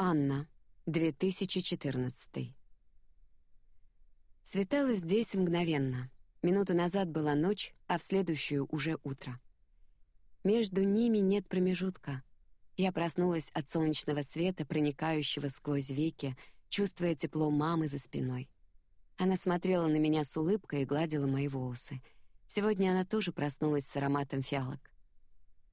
Анна, 2014. Светало здесь мгновенно. Минуту назад была ночь, а в следующую уже утро. Между ними нет промежутка. Я проснулась от солнечного света, проникающего сквозь веки, чувствуя тепло мамы за спиной. Она смотрела на меня с улыбкой и гладила мои волосы. Сегодня она тоже проснулась с ароматом фиалок.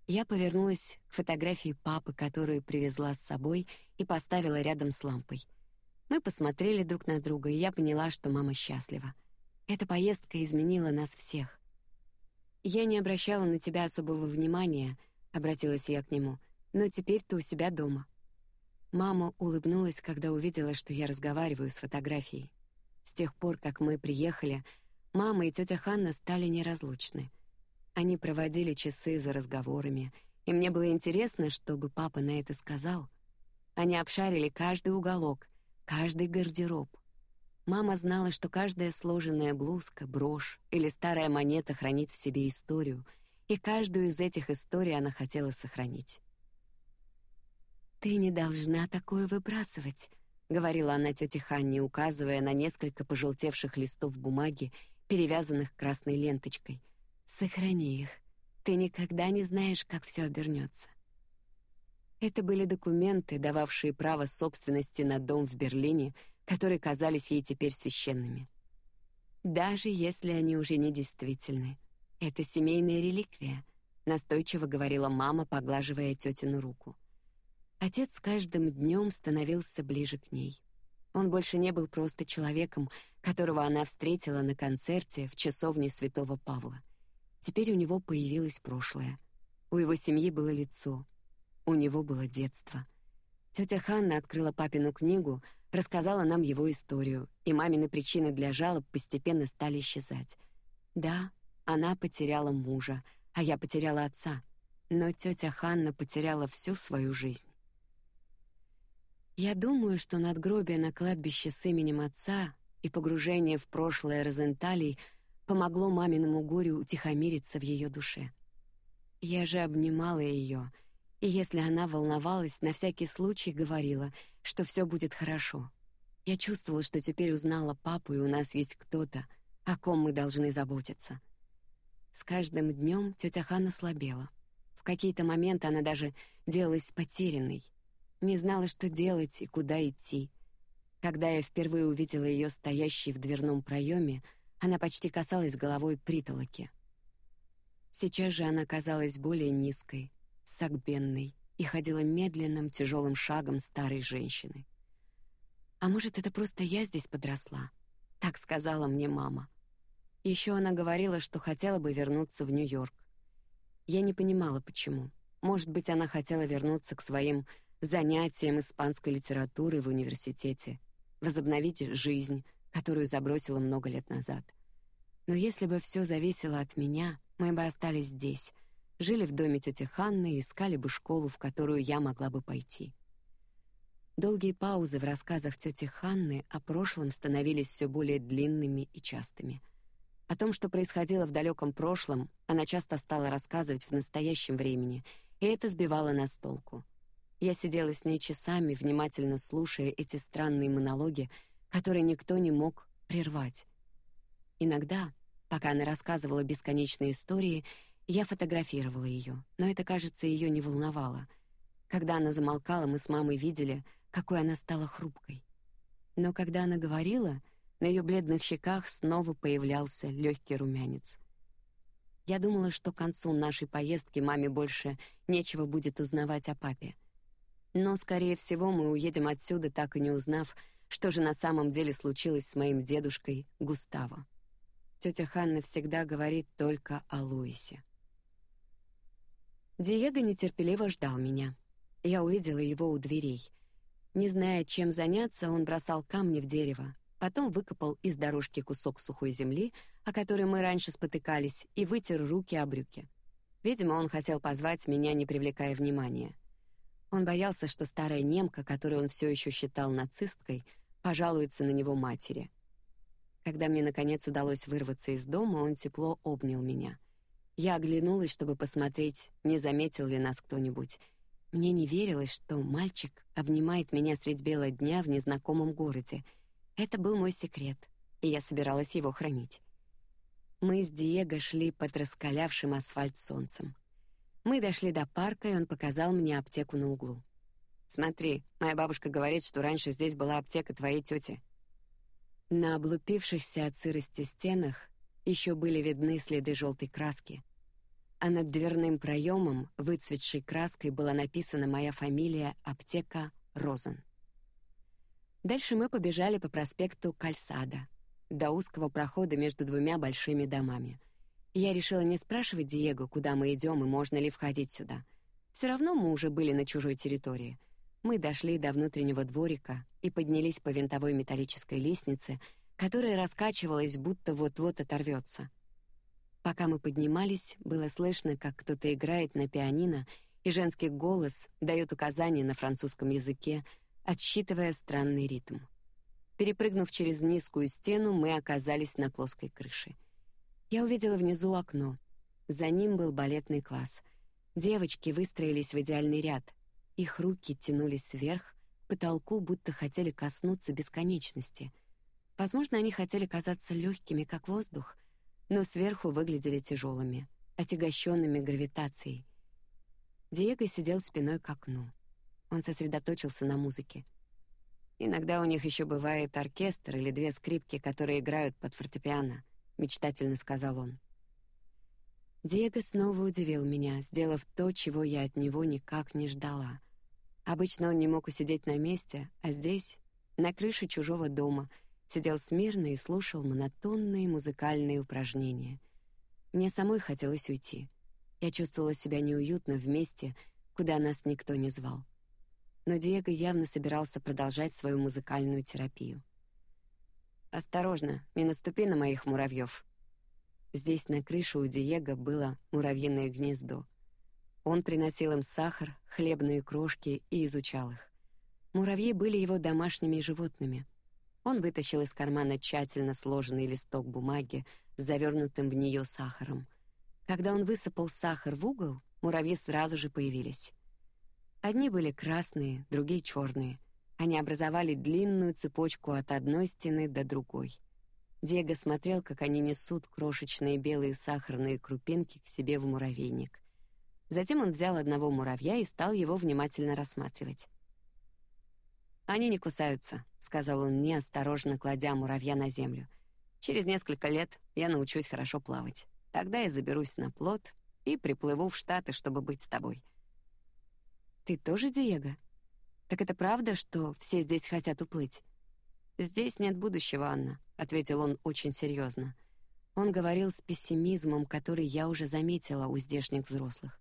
Я повернулась к фотографии папы, которую привезла с собой, и поставила рядом с лампой. Мы посмотрели друг на друга, и я поняла, что мама счастлива. Эта поездка изменила нас всех. Я не обращала на тебя особого внимания, обратилась я к нему. Но теперь ты у себя дома. Мама улыбнулась, когда увидела, что я разговариваю с фотографией. С тех пор, как мы приехали, мама и тетя Ханна стали неразлучны. Они проводили часы за разговорами, и мне было интересно, что бы папа на это сказал. Они обшарили каждый уголок, каждый гардероб. Мама знала, что каждая сложенная блузка, брошь или старая монета хранит в себе историю, и каждую из этих историй она хотела сохранить. Ты не должна такое выбрасывать, говорила она тете Ханне, указывая на несколько пожелтевших листов бумаги, перевязанных красной ленточкой — Сохрани их. Ты никогда не знаешь, как все обернется. Это были документы, дававшие право собственности на дом в Берлине, которые казались ей теперь священными. Даже если они уже не действительны, это семейная реликвия, настойчиво говорила мама, поглаживая тетину руку. Отец с каждым днем становился ближе к ней. Он больше не был просто человеком, которого она встретила на концерте в часовне Святого Павла. Теперь у него появилось прошлое. У его семьи было лицо. У него было детство. Тетя Ханна открыла папину книгу, рассказала нам его историю, и мамины причины для жалоб постепенно стали исчезать. Да, она потеряла мужа, а я потеряла отца, но тетя Ханна потеряла всю свою жизнь. Я думаю, что надгробие на кладбище с именем отца и погружение в прошлое Розенталей — помогло маминому горю утихомириться в ее душе. Я же обнимала ее, и если она волновалась, на всякий случай говорила, что все будет хорошо. Я чувствовала, что теперь узнала папу, и у нас есть кто-то, о ком мы должны заботиться. С каждым днем тетя Ханна слабела. В какие-то моменты она даже делалась потерянной, не знала, что делать и куда идти. Когда я впервые увидела ее стоящей в дверном проеме, она почти касалась головой притолоки. Сейчас же она казалась более низкой, согбенной и ходила медленным, тяжелым шагом старой женщины. А может, это просто я здесь подросла? Так сказала мне мама. Еще она говорила, что хотела бы вернуться в Нью-Йорк. Я не понимала, почему. Может быть, она хотела вернуться к своим занятиям испанской литературы в университете, возобновить жизнь, которую забросила много лет назад. Но если бы все зависело от меня, мы бы остались здесь, жили в доме тети Ханны и искали бы школу, в которую я могла бы пойти. Долгие паузы в рассказах тети Ханны о прошлом становились все более длинными и частыми. О том, что происходило в далеком прошлом, она часто стала рассказывать в настоящем времени, и это сбивало нас с толку. Я сидела с ней часами, внимательно слушая эти странные монологи, который никто не мог прервать. Иногда, пока она рассказывала бесконечные истории, я фотографировала ее, но это, кажется, ее не волновало. Когда она замолкала, мы с мамой видели, какой она стала хрупкой. Но когда она говорила, на ее бледных щеках снова появлялся легкий румянец. Я думала, что к концу нашей поездки маме больше нечего будет узнавать о папе. Но, скорее всего, мы уедем отсюда, так и не узнав, что же на самом деле случилось с моим дедушкой Густаво. Тетя Ханна всегда говорит только о Луисе. Диего нетерпеливо ждал меня. Я увидела его у дверей. Не зная, чем заняться, он бросал камни в дерево, потом выкопал из дорожки кусок сухой земли, о которой мы раньше спотыкались, и вытер руки о брюки. Видимо, он хотел позвать меня, не привлекая внимания. Он боялся, что старая немка, которую он все еще считал нацисткой, пожалуется на него матери. Когда мне наконец удалось вырваться из дома, он тепло обнял меня. Я оглянулась, чтобы посмотреть, не заметил ли нас кто-нибудь. Мне не верилось, что мальчик обнимает меня средь бела дня в незнакомом городе. Это был мой секрет, и я собиралась его хранить. Мы с Диего шли под раскалявшим асфальт солнцем. Мы дошли до парка, и он показал мне аптеку на углу. Смотри, моя бабушка говорит, что раньше здесь была аптека твоей тети. На облупившихся от сырости стенах еще были видны следы желтой краски, а над дверным проемом выцветшей краской была написана моя фамилия Аптека Розен. Дальше мы побежали по проспекту Кальсада до узкого прохода между двумя большими домами. Я решила не спрашивать Диего, куда мы идем и можно ли входить сюда. Все равно мы уже были на чужой территории. Мы дошли до внутреннего дворика и поднялись по винтовой металлической лестнице, которая раскачивалась, будто вот-вот оторвется. Пока мы поднимались, было слышно, как кто-то играет на пианино, и женский голос дает указания на французском языке, отсчитывая странный ритм. Перепрыгнув через низкую стену, мы оказались на плоской крыше. Я увидела внизу окно. За ним был балетный класс. Девочки выстроились в идеальный ряд, их руки тянулись вверх, к потолку, будто хотели коснуться бесконечности. Возможно, они хотели казаться легкими, как воздух, но сверху выглядели тяжелыми, отягощенными гравитацией. Диего сидел спиной к окну. Он сосредоточился на музыке. Иногда у них еще бывает оркестр или две скрипки, которые играют под фортепиано, мечтательно сказал он. Диего снова удивил меня, сделав то, чего я от него никак не ждала. Обычно он не мог усидеть на месте, а здесь, на крыше чужого дома, сидел смирно и слушал монотонные музыкальные упражнения. Мне самой хотелось уйти. Я чувствовала себя неуютно в месте, куда нас никто не звал. Но Диего явно собирался продолжать свою музыкальную терапию. Осторожно, не наступи на моих муравьев. Здесь на крыше у Диего было муравьиное гнездо. Он приносил им сахар, хлебные крошки и изучал их. Муравьи были его домашними животными. Он вытащил из кармана тщательно сложенный листок бумаги завернутым в нее сахаром. Когда он высыпал сахар в угол, муравьи сразу же появились. Одни были красные, другие черные. Они образовали длинную цепочку от одной стены до другой. Диего смотрел, как они несут крошечные белые сахарные крупинки к себе в муравейник. Затем он взял одного муравья и стал его внимательно рассматривать. Они не кусаются, сказал он мне, осторожно кладя муравья на землю. Через несколько лет я научусь хорошо плавать. Тогда я заберусь на плот и приплыву в Штаты, чтобы быть с тобой. Ты тоже Диего? Так это правда, что все здесь хотят уплыть? Здесь нет будущего, Анна, ответил он очень серьезно. Он говорил с пессимизмом, который я уже заметила у здешних взрослых.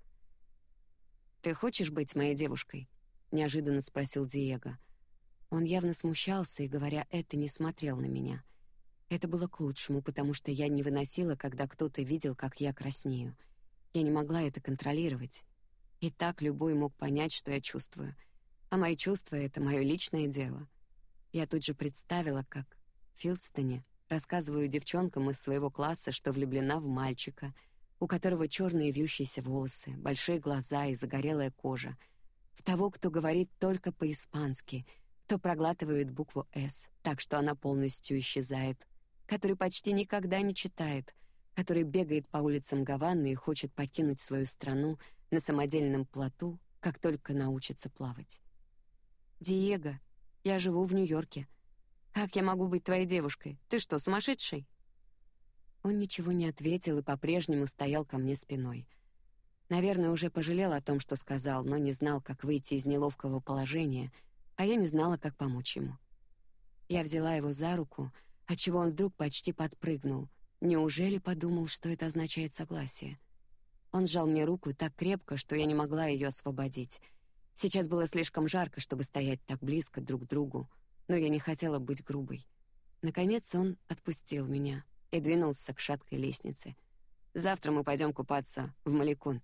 Ты хочешь быть моей девушкой? неожиданно спросил Диего. Он явно смущался и, говоря это, не смотрел на меня. Это было к лучшему, потому что я не выносила, когда кто-то видел, как я краснею. Я не могла это контролировать. И так любой мог понять, что я чувствую. А мои чувства — это мое личное дело. Я тут же представила, как в Филдстоне рассказываю девчонкам из своего класса, что влюблена в мальчика — у которого черные вьющиеся волосы, большие глаза и загорелая кожа, в того, кто говорит только по-испански, кто проглатывает букву «С», так что она полностью исчезает, который почти никогда не читает, который бегает по улицам Гаваны и хочет покинуть свою страну на самодельном плоту, как только научится плавать. Диего, я живу в Нью-Йорке. Как я могу быть твоей девушкой? Ты что, сумасшедший? Он ничего не ответил и по-прежнему стоял ко мне спиной. Наверное, уже пожалел о том, что сказал, но не знал, как выйти из неловкого положения, а я не знала, как помочь ему. Я взяла его за руку, отчего он вдруг почти подпрыгнул. Неужели подумал, что это означает согласие? Он сжал мне руку так крепко, что я не могла ее освободить. Сейчас было слишком жарко, чтобы стоять так близко друг к другу, но я не хотела быть грубой. Наконец он отпустил меня и двинулся к шаткой лестнице. Завтра мы пойдем купаться в Маликун.